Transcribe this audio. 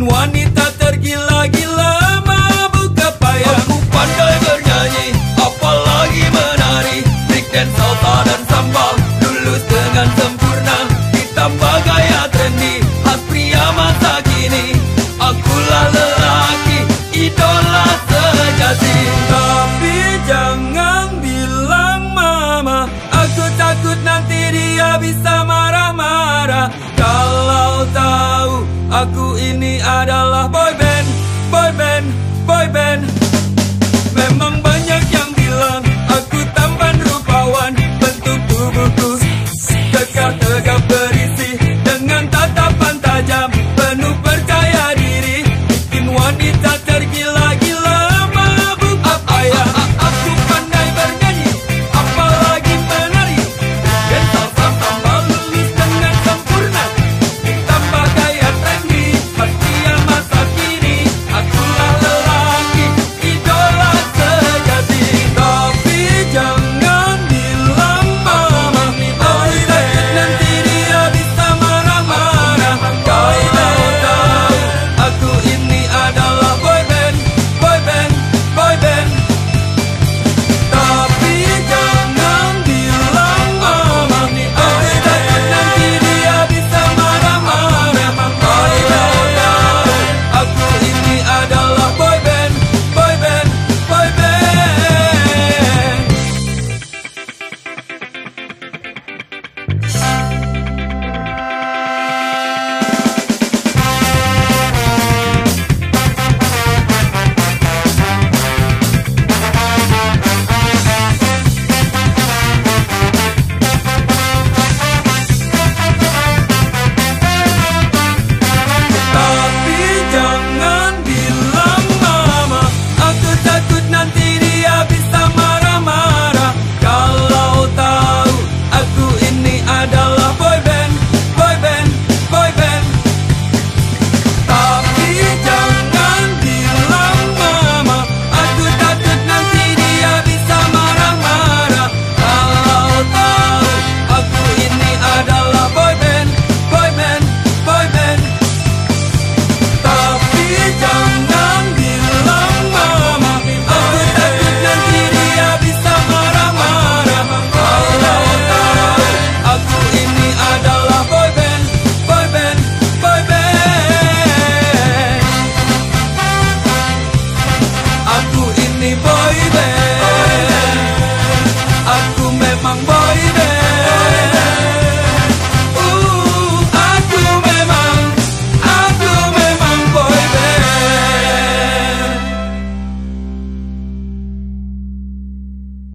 Bikin wanita tergila-gila Mabuk kepayang Aku pandai bernyanyi Apalagi menari. Bikin dance, salsa dan sambal Lulus dengan sempurna. Ditambah gaya trendy Khas pria masa kini. Akulah lelaki Idola sejati Tapi jangan bilang mama Aku takut nanti dia bisa Aku ini adalah boy band, boy band, boy band. Aku memang boleh